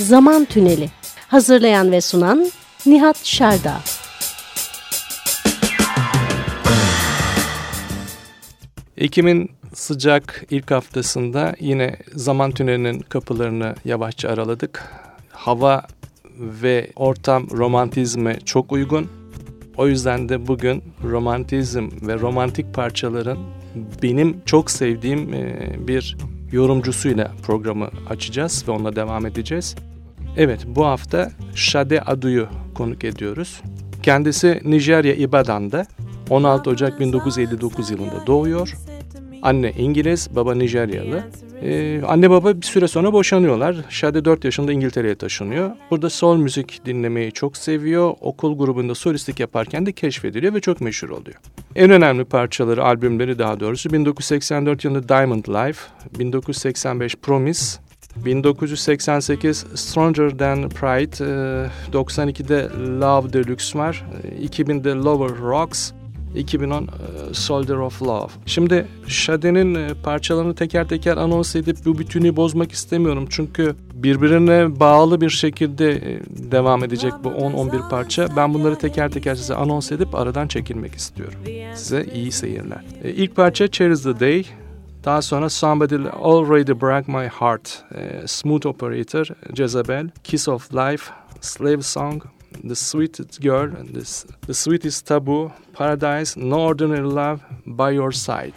Zaman Tüneli. Hazırlayan ve sunan Nihat Şerda. Ekim'in sıcak ilk haftasında yine zaman tünelinin kapılarını yavaşça araladık. Hava ve ortam romantizme çok uygun. O yüzden de bugün romantizm ve romantik parçaların benim çok sevdiğim bir yorumcusuyla programı açacağız ve onunla devam edeceğiz. Evet bu hafta Şade Adu'yu konuk ediyoruz. Kendisi Nijerya İbadan'da 16 Ocak 1959 yılında doğuyor. Anne İngiliz, baba Nijeryalı. Ee, anne baba bir süre sonra boşanıyorlar. Şade 4 yaşında İngiltere'ye taşınıyor. Burada soul müzik dinlemeyi çok seviyor. Okul grubunda solistlik yaparken de keşfediliyor ve çok meşhur oluyor. En önemli parçaları, albümleri daha doğrusu 1984 yılında Diamond Life, 1985 Promise, 1988 Stronger Than Pride, 92'de Love Deluxe var, 2000'de Lower Rocks, 2010 e, Soldier of Love. Şimdi Shade'nin e, parçalarını teker teker anons edip bu bütünü bozmak istemiyorum. Çünkü birbirine bağlı bir şekilde e, devam edecek bu 10-11 parça. Ben bunları teker teker size anons edip aradan çekilmek istiyorum. Size iyi seyirler. İlk parça Cherish the Day. Daha sonra Somebody Already Broke My Heart, Smooth Operator, Jezebel, Kiss of Life, Slave Song, The Sweetest Girl, this, The Sweetest Taboo, Paradise, No Ordinary Love, By Your Side.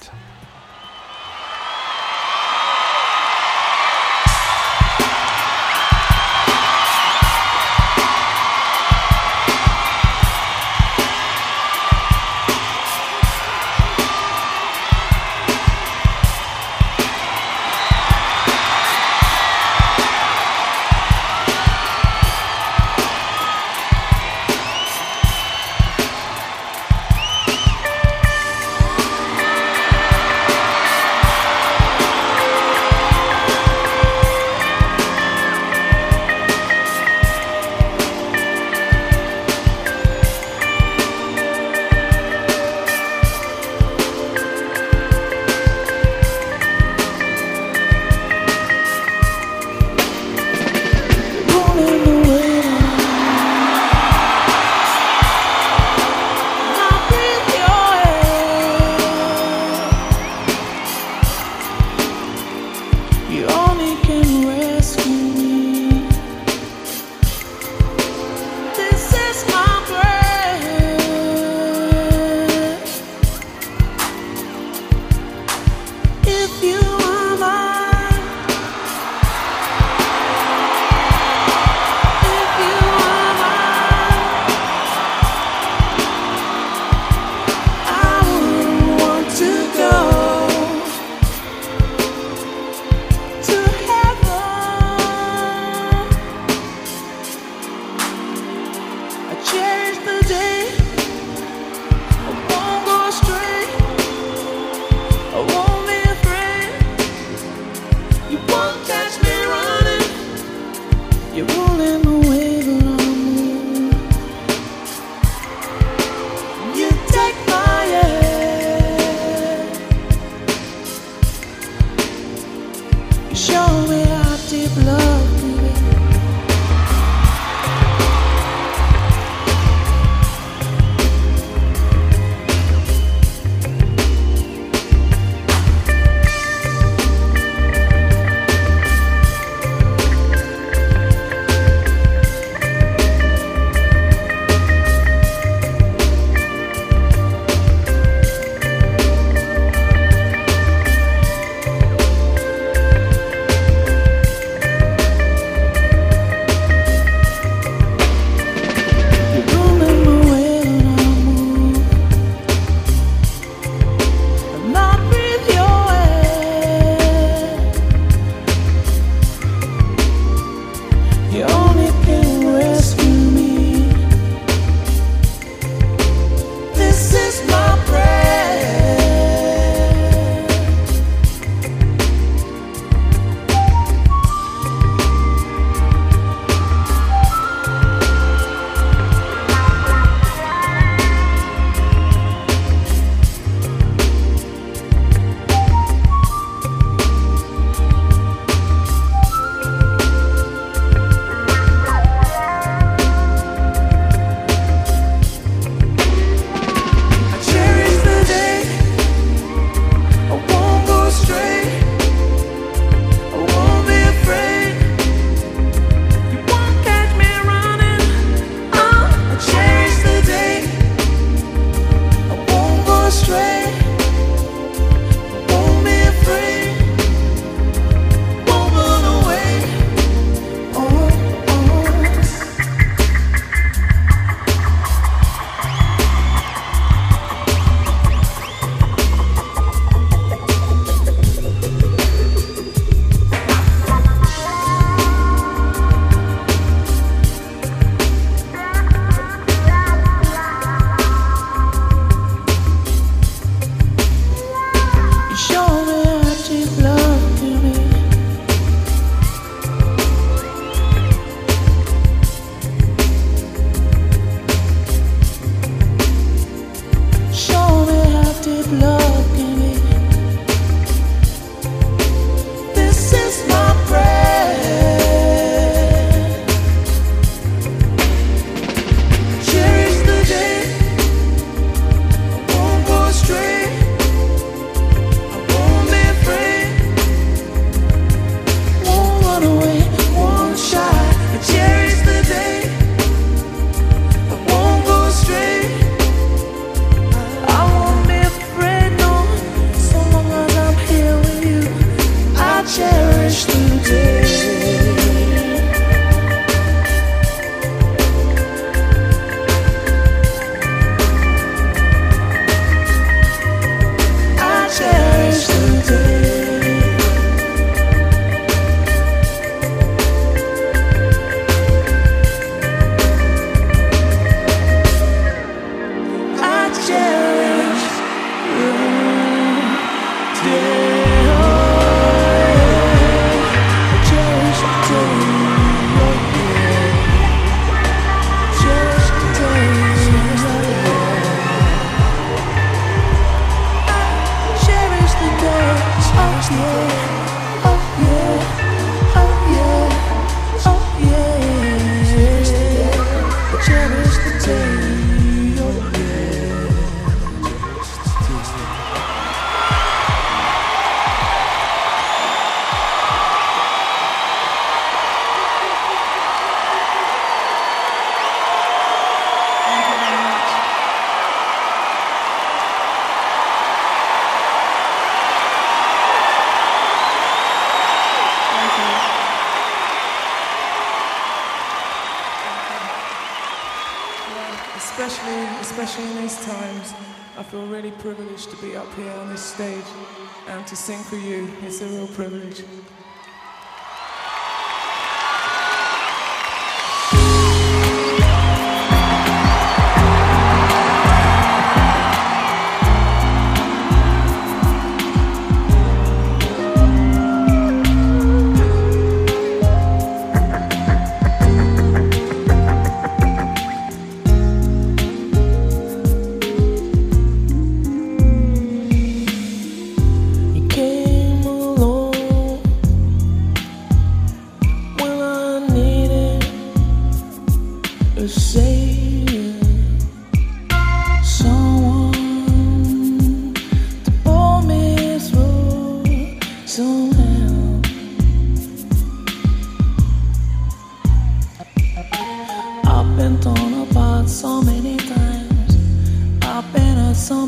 To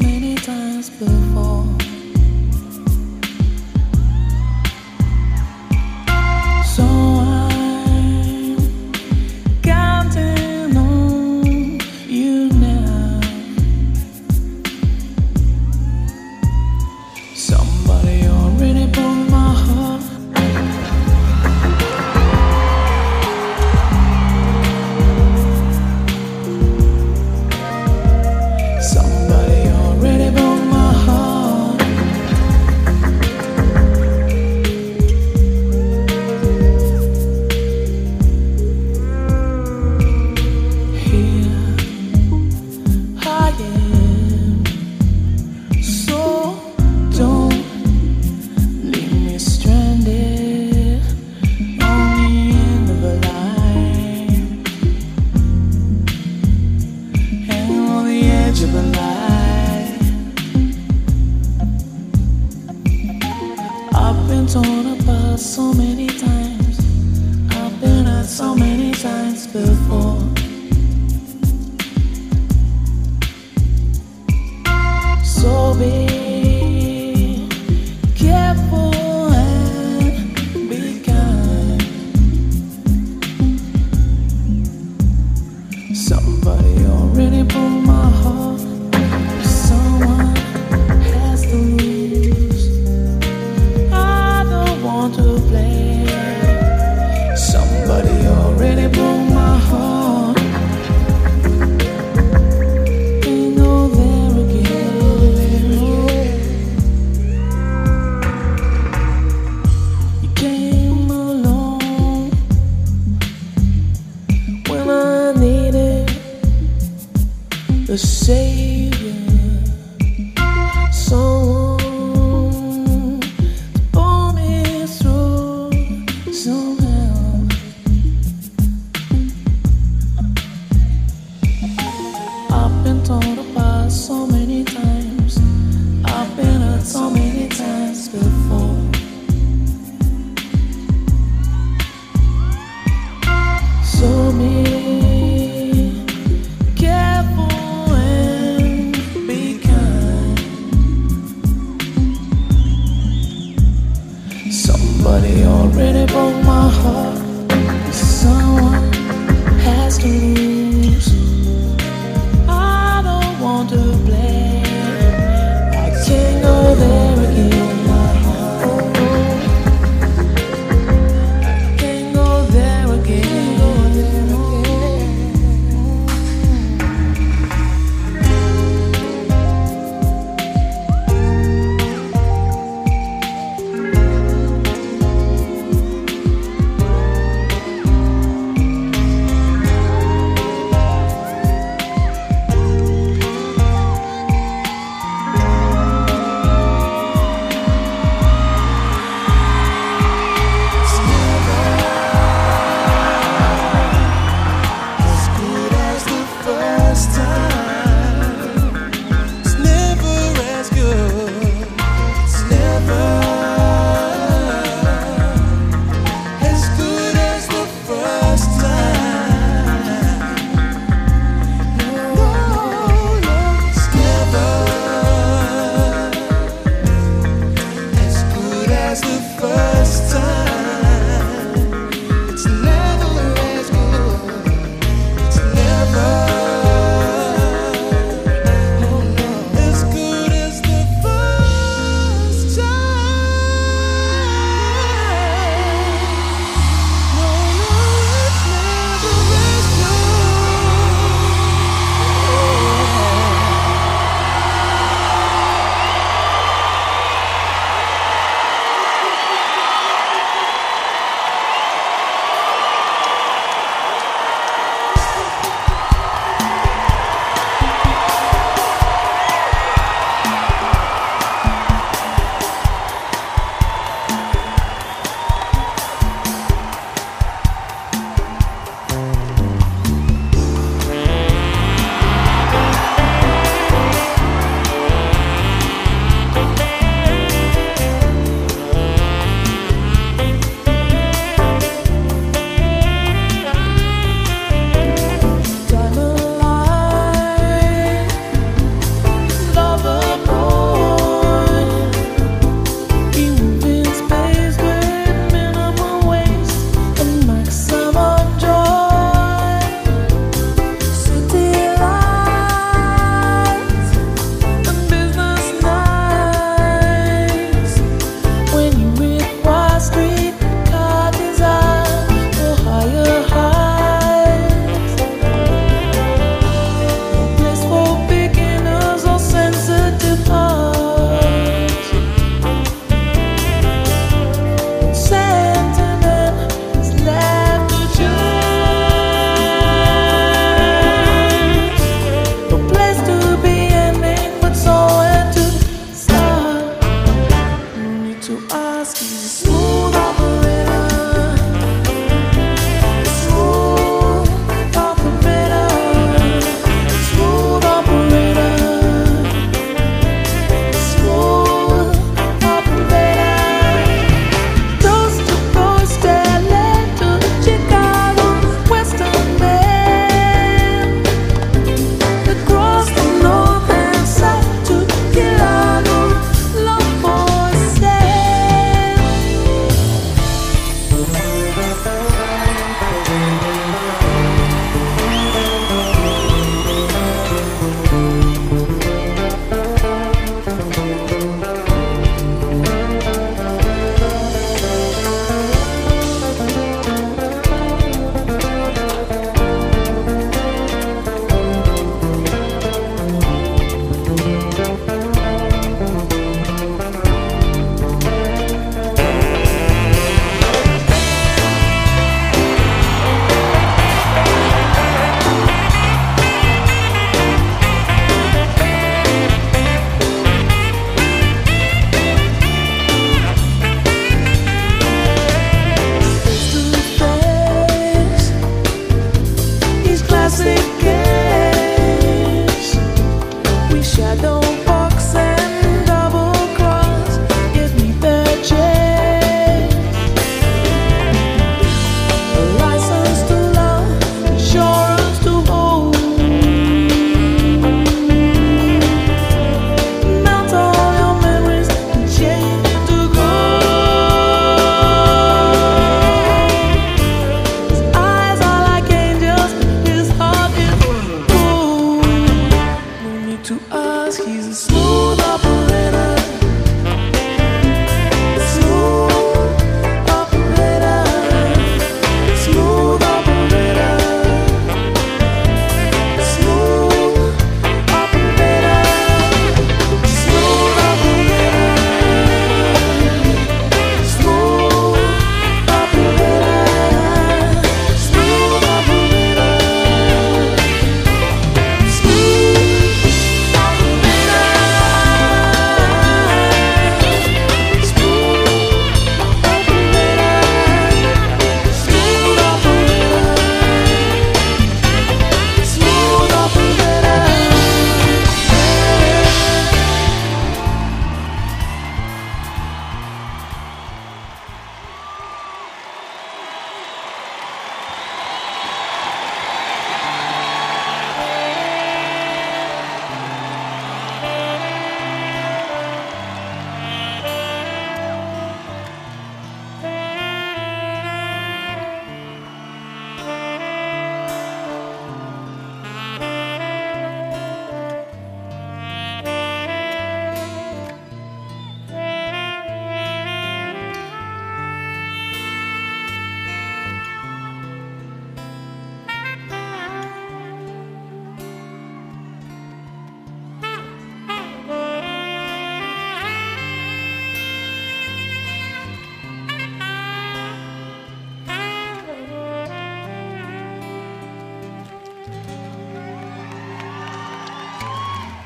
play.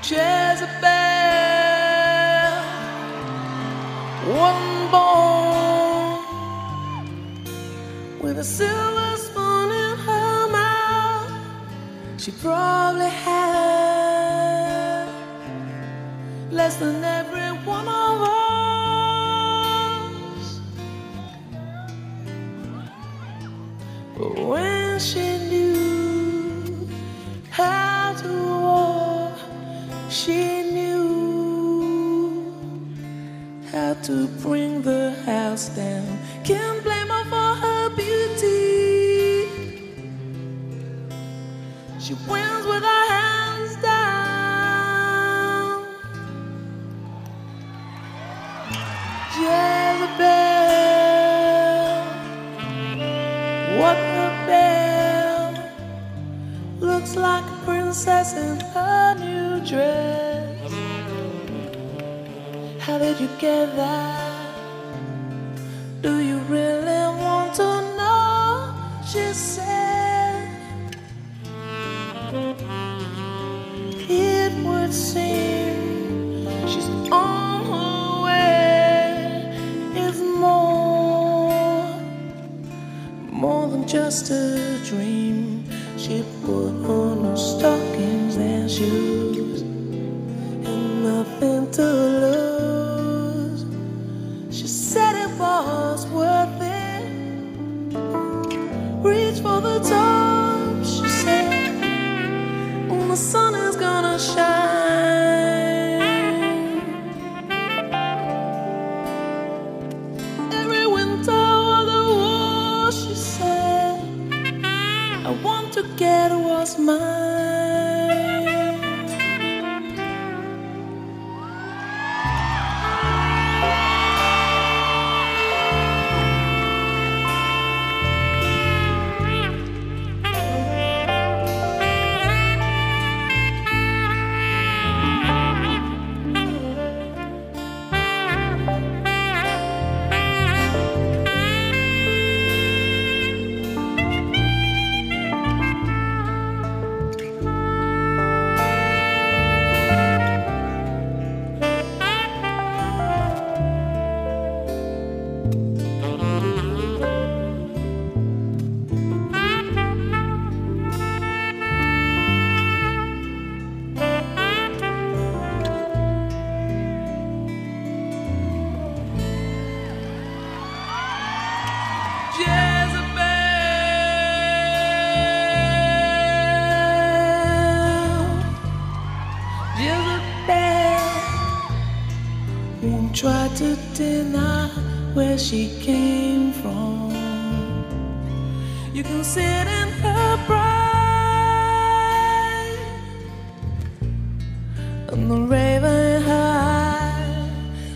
Jezebel, one born with a silver spoon in her mouth. She probably had less than that.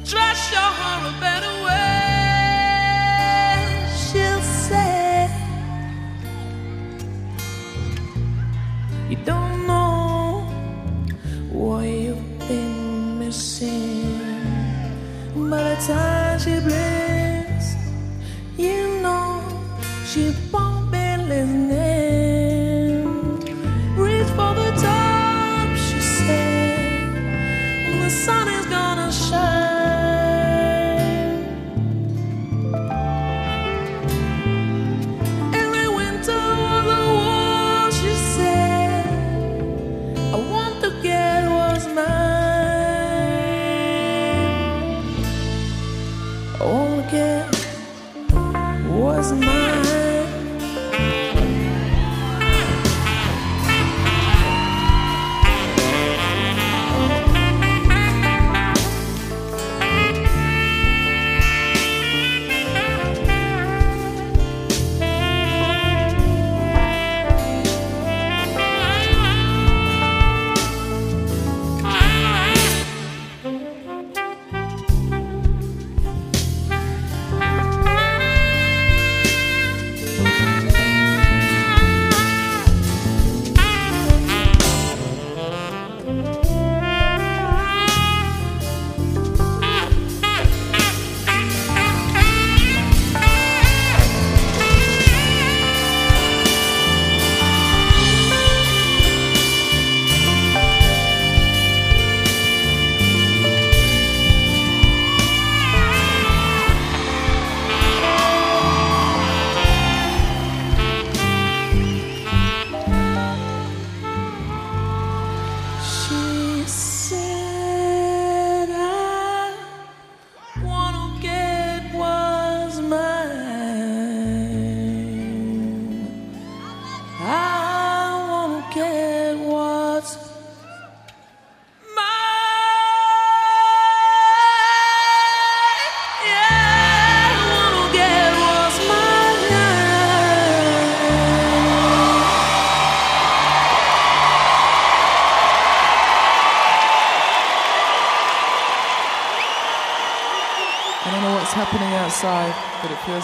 Trust your heart a better way. She'll say, You don't know what you've been missing by the time.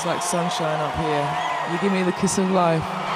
like sunshine up here. You give me the kiss of life.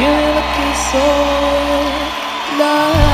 you're looking so lost.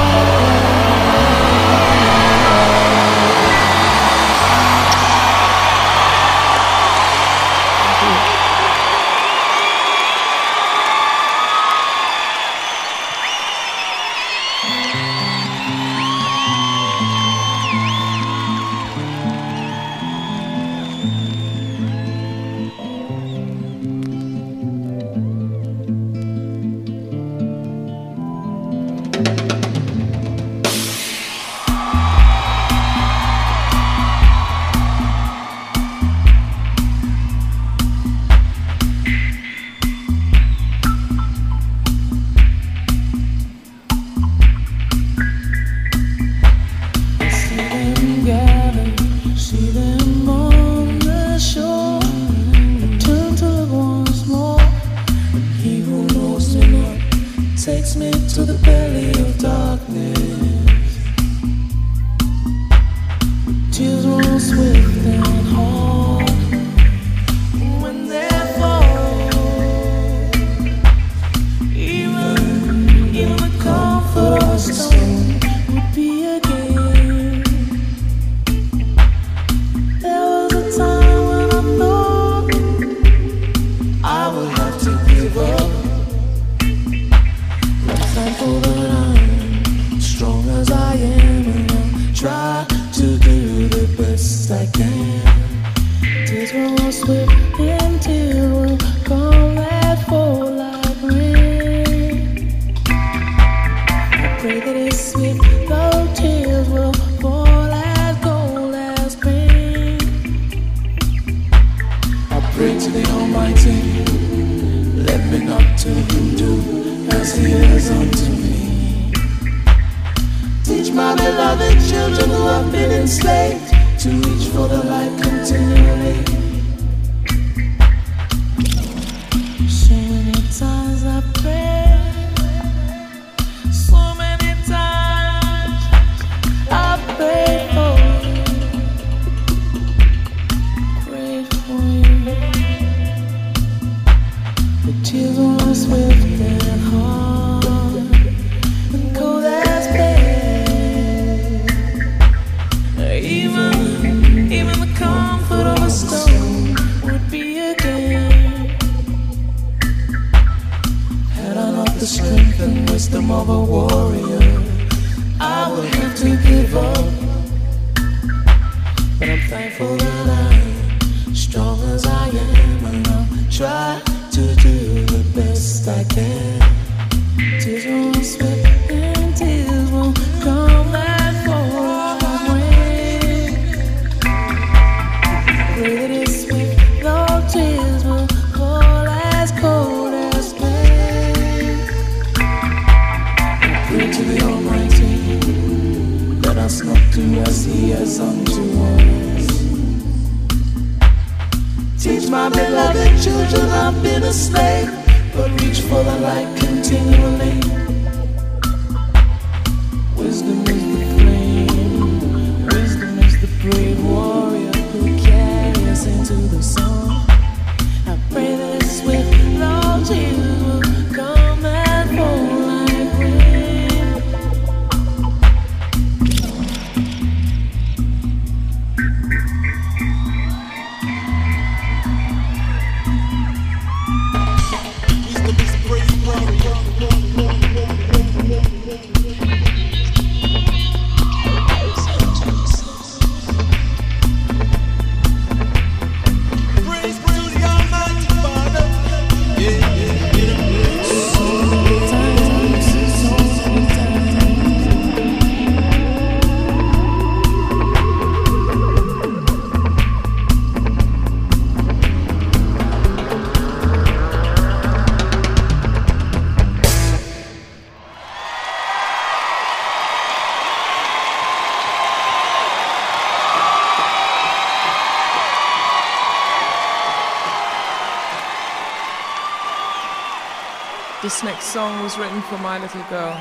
For My Little Girl.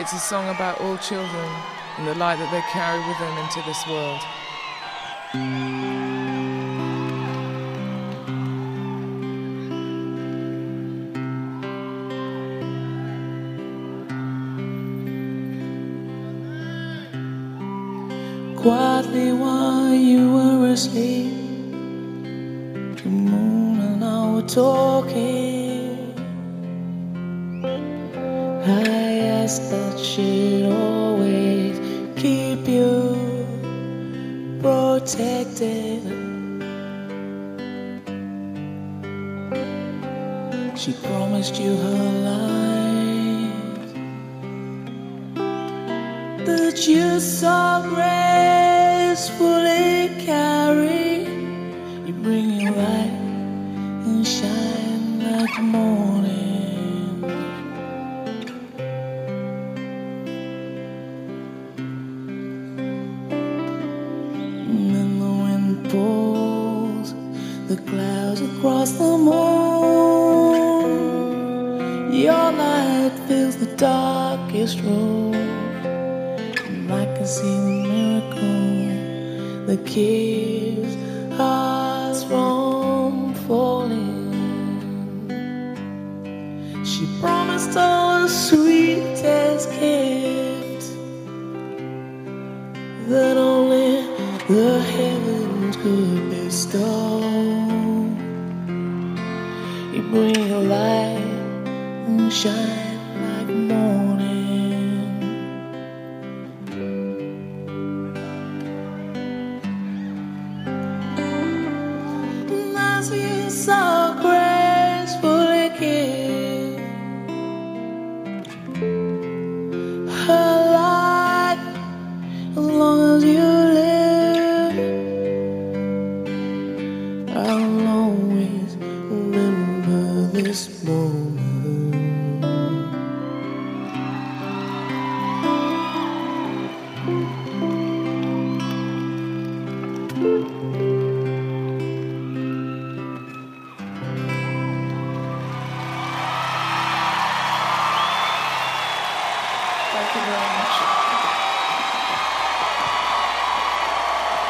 It's a song about all children and the light that they carry with them into this world. quietly while you were asleep. the moon and I were talking. promised you her life that you so gracefully carry. You bring your light and shine like morning.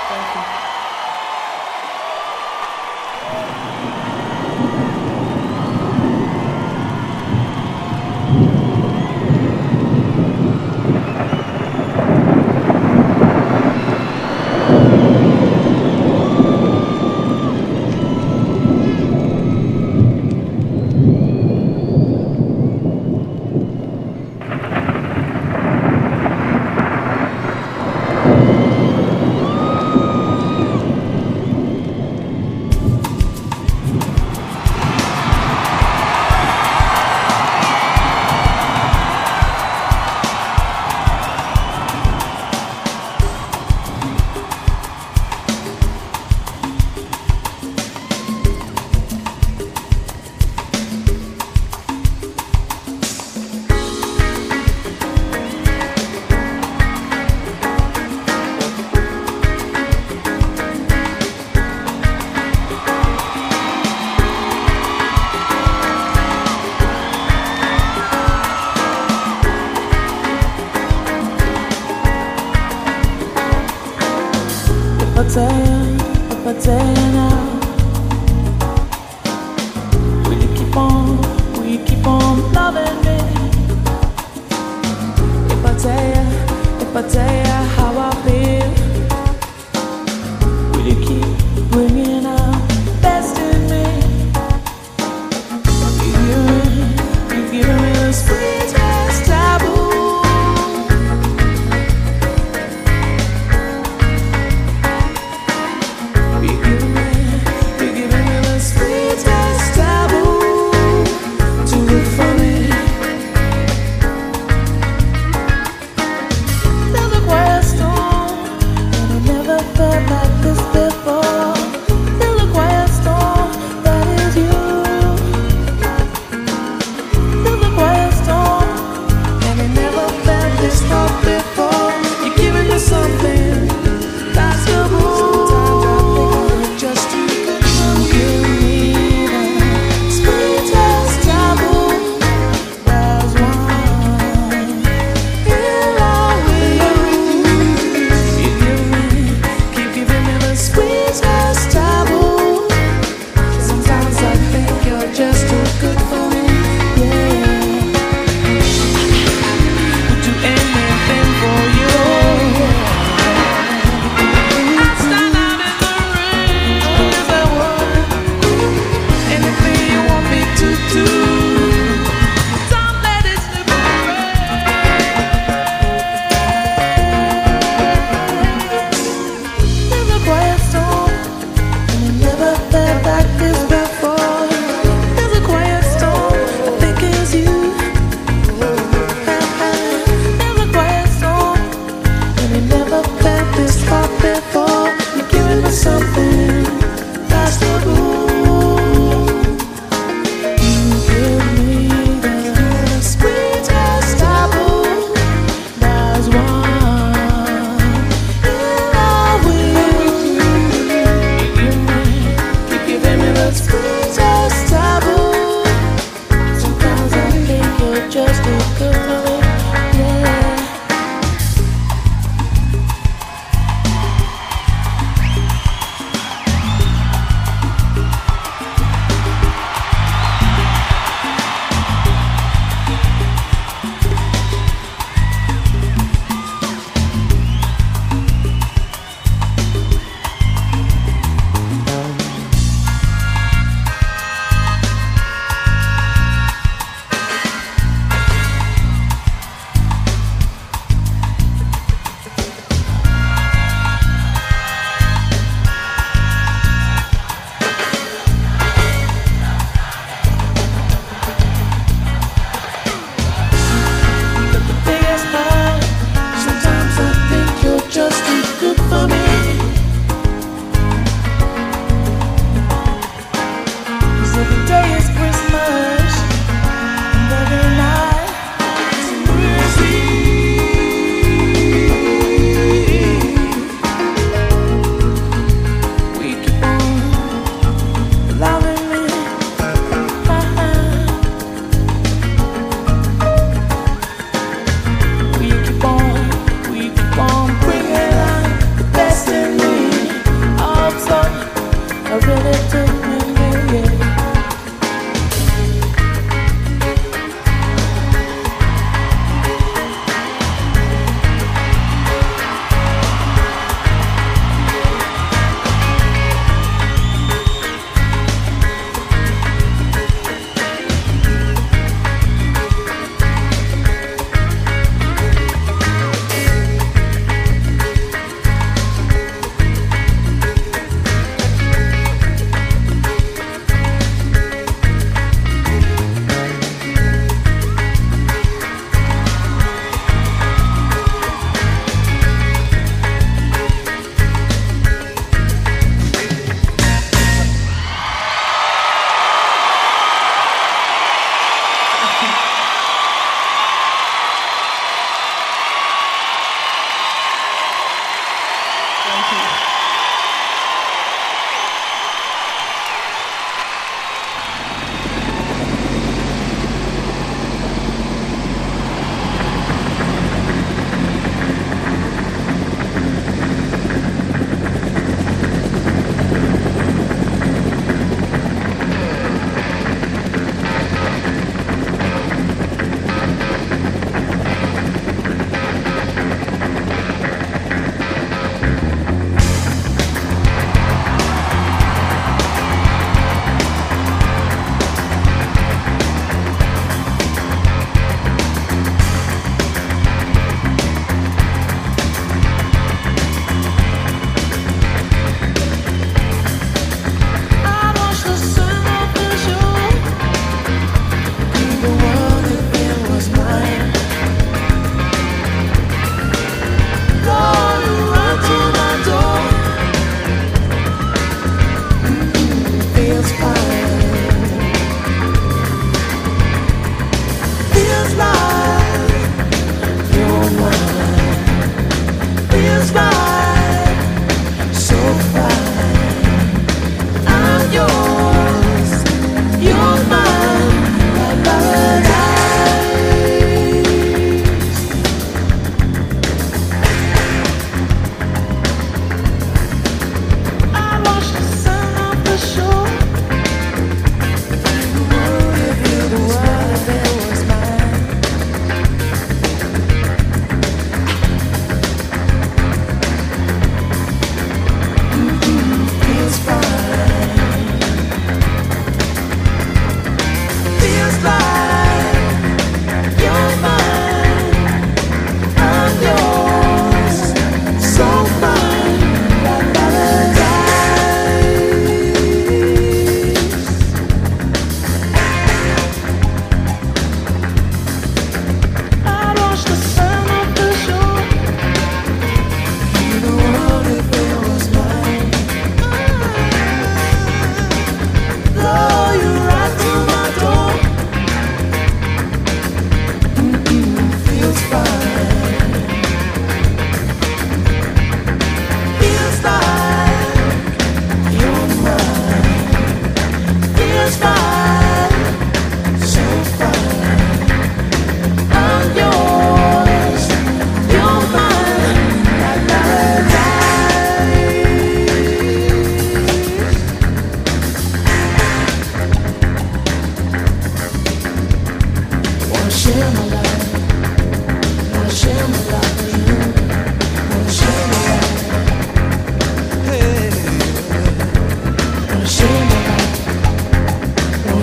Thank you.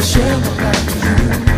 chama pra mim.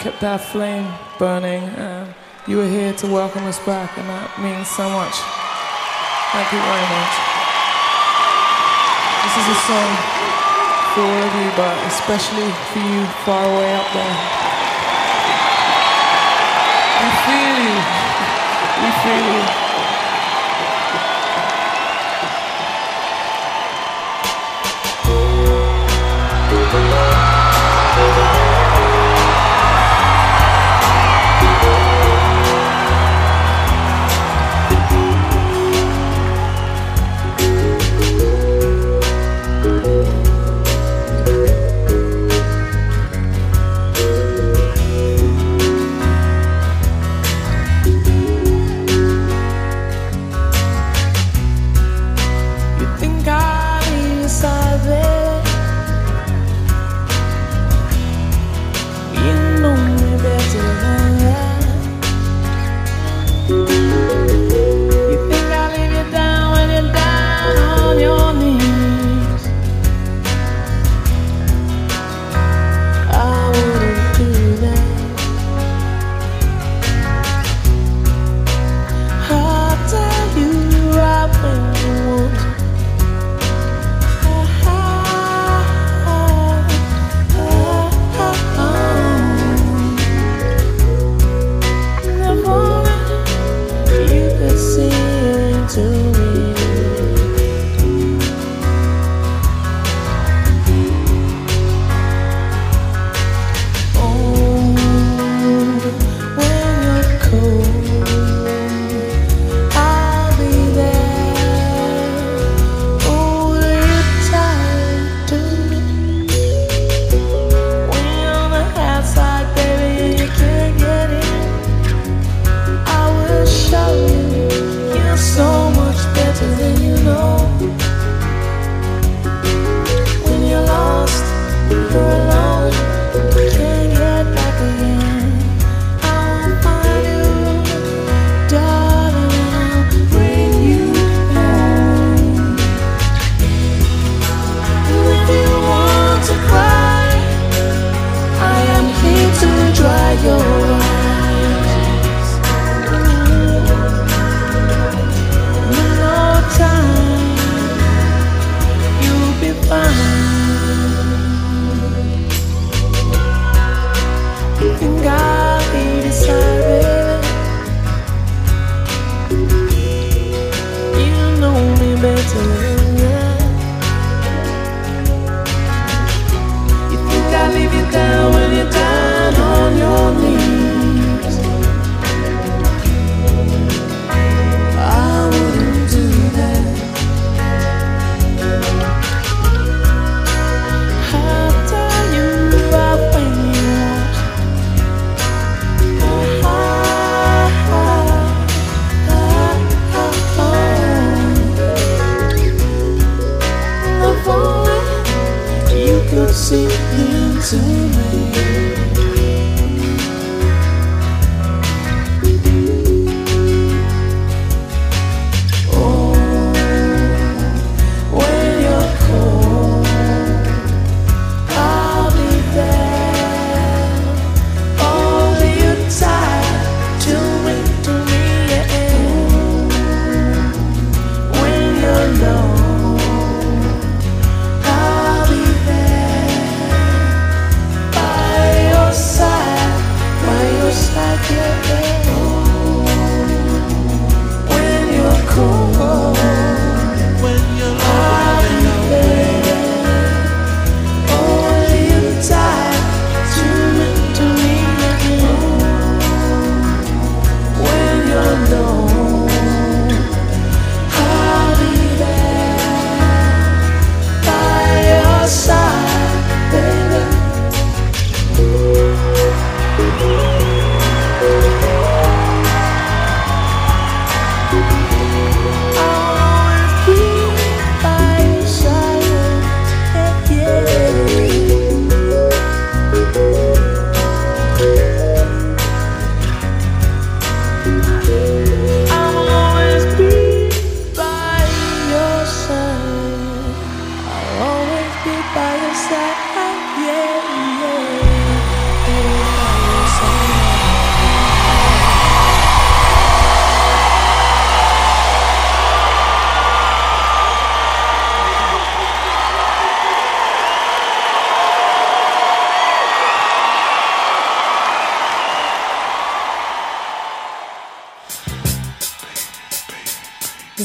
kept that flame burning, and you were here to welcome us back, and that means so much. Thank you very much. This is a song for all of you, but especially for you far away up there. We feel you. We feel you.